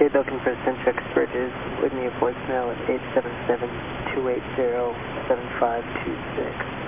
Kid looking for Centrex Bridges. Leave me a voicemail at 877-280-7526.